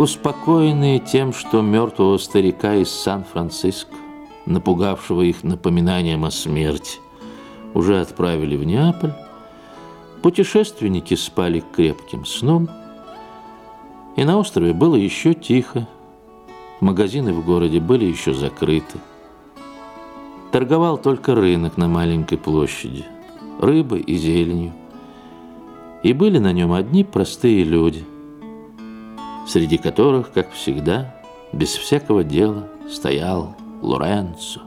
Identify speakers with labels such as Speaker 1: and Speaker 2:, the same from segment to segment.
Speaker 1: Успокоенные тем, что мертвого старика из Сан-Франциско, напугавшего их напоминанием о смерти, уже отправили в Неаполь, путешественники спали крепким сном, и на острове было еще тихо, магазины в городе были еще закрыты. Торговал только рынок на маленькой площади, рыбой и зеленью. И были на нем одни простые люди, среди которых, как всегда, без всякого дела стоял Лоренцо.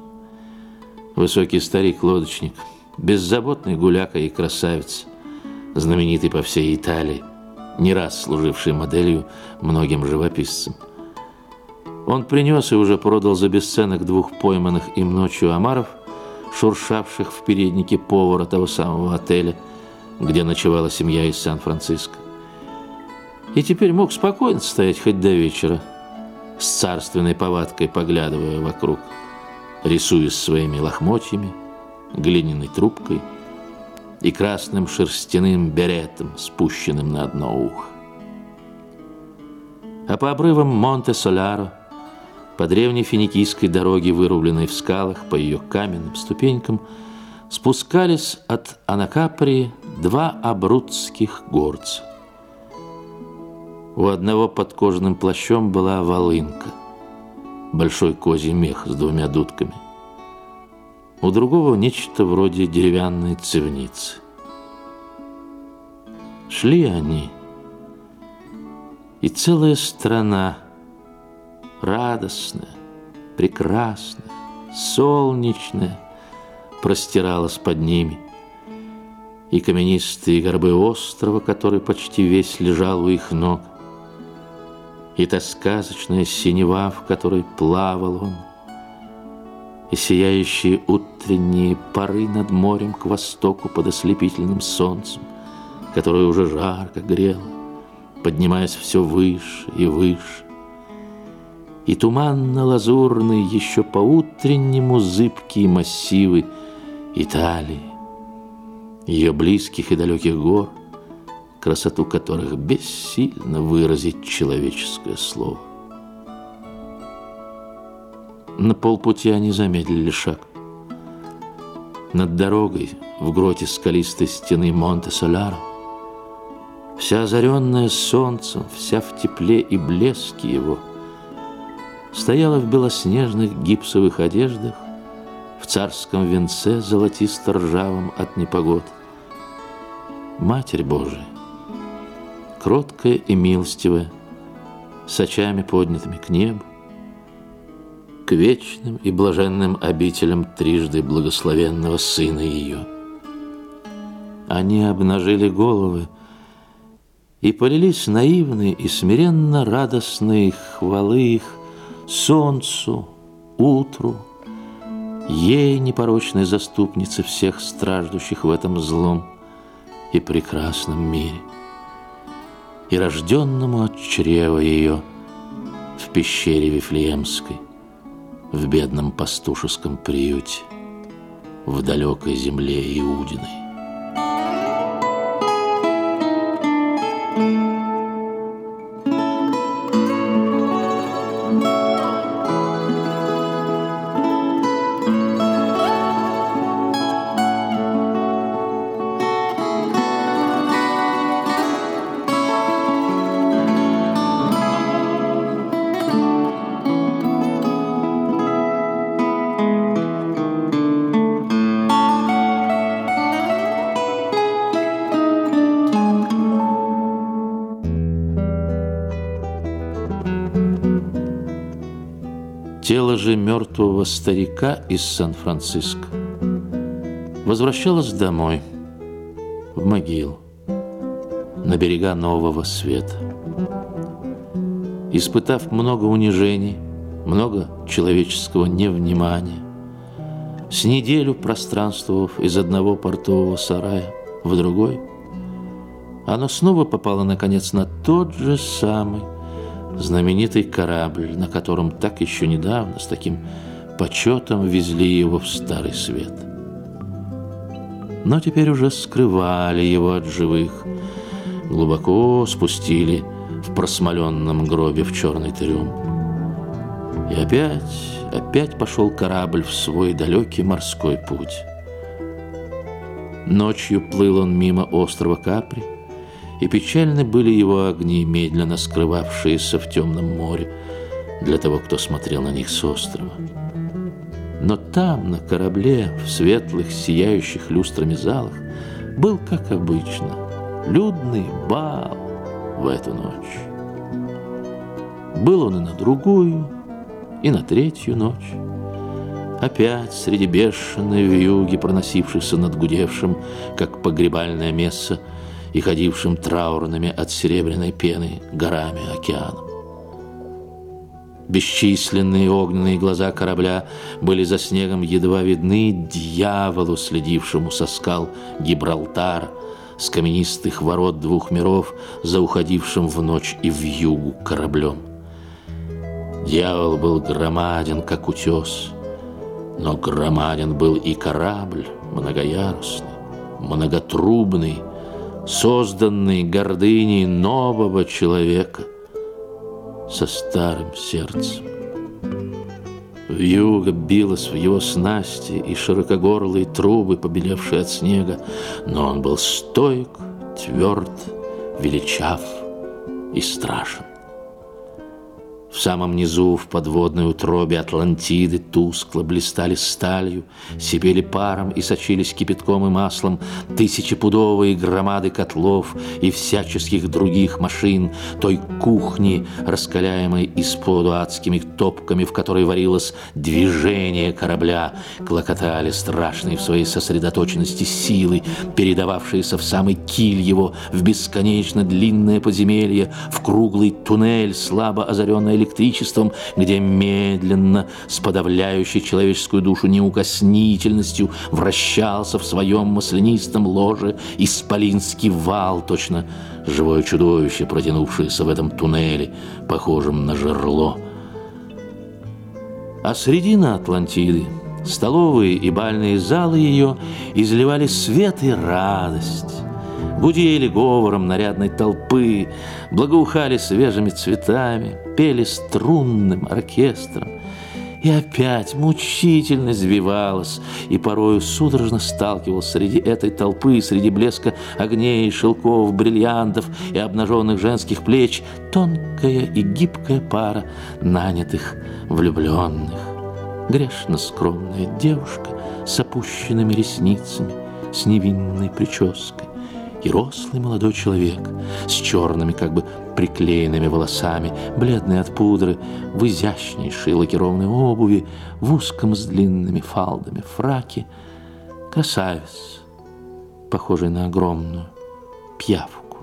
Speaker 1: Высокий старик-лодочник, беззаботный гуляка и красавец, знаменитый по всей Италии, не раз служивший моделью многим живописцам. Он принес и уже продал за бесценок двух пойманных им ночью омаров, шуршавших в переднике повара того самого отеля, где ночевала семья из Сан-Франциско. И теперь мог спокойно стоять хоть до вечера, с царственной повадкой поглядывая вокруг, рисуясь своими лохмотьями, глиняной трубкой и красным шерстяным беретом, спущенным на одно ухо. А по обрывам Монте-Соляро по древней финикийской дороге, вырубленной в скалах, по ее каменным ступенькам, спускались от Анакаприи два абрудских горца. У одного под кожаным плащом была волынка, большой козий мех с двумя дудками. У другого нечто вроде деревянной цивницы. Шли они, и целая страна радостная, прекрасная, солнечная, простиралась под ними. И каменистые горбы острова, который почти весь лежал у их ног, и та сказочная синева, в которой плавал он, и сияющие утренние пары над морем к востоку под ослепительным солнцем, которое уже жарко грело, поднимаясь все выше и выше, и туманно-лазурные, еще по-утреннему зыбкие массивы Италии, ее близких и далеких гор, красоту которых бессильно выразить человеческое слово. На полпути они замедлили шаг. Над дорогой в гроте скалистой стены Монте-Соляро вся озаренная солнцем, вся в тепле и блеске его – стояла в белоснежных гипсовых одеждах, в царском венце золотисто-ржавом от непогод. Матерь Божия, кроткая и милостивая, с очами поднятыми к небу, к вечным и блаженным обителям трижды благословенного Сына ее. Они обнажили головы и полились наивные и смиренно радостные хвалы их солнцу, утру, ей непорочной заступнице всех страждущих в этом злом и прекрасном мире, и рожденному от чрева ее в пещере Вифлеемской, в бедном пастушеском приюте, в далекой земле Иудиной. Тело же мертвого старика из Сан-Франциско возвращалось домой, в могилу, на берега нового света. Испытав много унижений, много человеческого невнимания, с неделю пространствовав из одного портового сарая в другой, оно снова попало, наконец, на тот же самый знаменитый корабль, на котором так еще недавно с таким почетом везли его в Старый Свет. Но теперь уже скрывали его от живых, глубоко спустили в просмоленном гробе в черный трюм. И опять, опять пошел корабль в свой далекий морской путь. Ночью плыл он мимо острова Капри, и печальны были его огни, медленно скрывавшиеся в темном море для того, кто смотрел на них с острова. Но там, на корабле, в светлых, сияющих люстрами залах, был, как обычно, людный бал в эту ночь. Был он и на другую, и на третью ночь. Опять среди бешеной вьюги, проносившихся над гудевшим, как погребальное место, и ходившим траурными от серебряной пены горами океаном. Бесчисленные огненные глаза корабля были за снегом едва видны дьяволу, следившему со скал Гибралтара, с каменистых ворот двух миров, за уходившим в ночь и в югу кораблем. Дьявол был громаден, как утес, но громаден был и корабль, многоярусный, многотрубный, созданный гордыней нового человека со старым сердцем. Вьюга билась в его снасти и широкогорлые трубы, побелевшие от снега, но он был стойк, тверд, величав и страшен. В самом низу, в подводной утробе Атлантиды тускло блистали сталью, сипели паром и сочились кипятком и маслом тысячепудовые громады котлов и всяческих других машин, той кухни, раскаляемой из-под адскими топками, в которой варилось движение корабля, клокотали страшные в своей сосредоточенности силы, передававшиеся в самый киль его, в бесконечно длинное подземелье, в круглый туннель, слабо озаренный электричеством, где медленно, с подавляющей человеческую душу неукоснительностью, вращался в своем маслянистом ложе исполинский вал, точно живое чудовище, протянувшееся в этом туннеле, похожем на жерло. А средина Атлантиды, столовые и бальные залы ее изливали свет и радость гудели говором нарядной толпы, благоухали свежими цветами, пели струнным оркестром. И опять мучительно сбивалась, и порою судорожно сталкивался среди этой толпы, среди блеска огней, шелков, бриллиантов и обнаженных женских плеч тонкая и гибкая пара нанятых влюбленных. Грешно скромная девушка с опущенными ресницами, с невинной прической и рослый молодой человек с черными, как бы приклеенными волосами, бледный от пудры, в изящнейшей лакированной обуви, в узком с длинными фалдами фраке, красавец, похожий на огромную пьявку.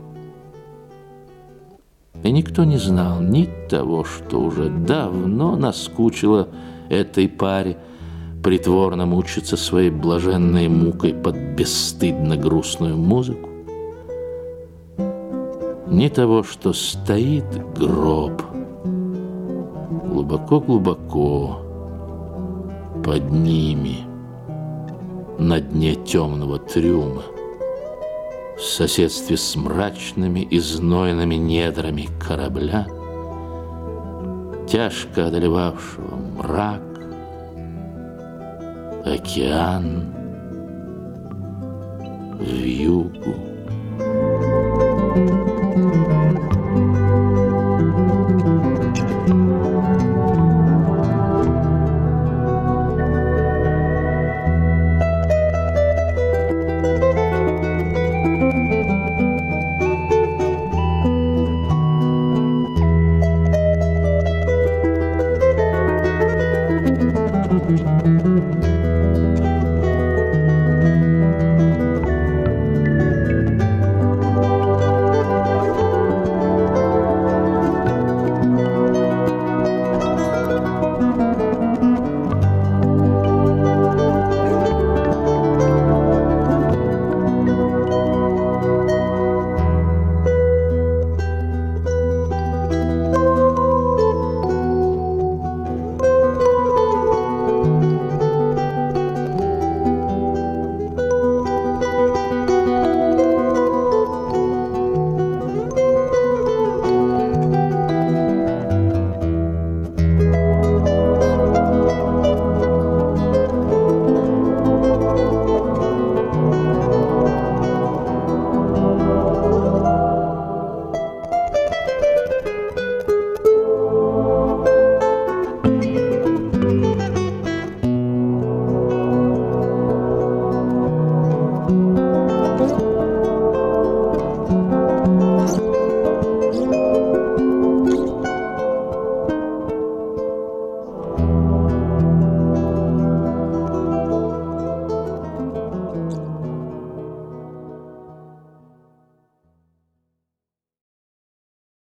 Speaker 1: И никто не знал ни того, что уже давно наскучило этой паре, притворно мучиться своей блаженной мукой под бесстыдно грустную музыку, ни того, что стоит гроб глубоко-глубоко под ними, на дне темного трюма, в соседстве с мрачными и знойными недрами корабля, тяжко одолевавшего мрак, океан, в югу.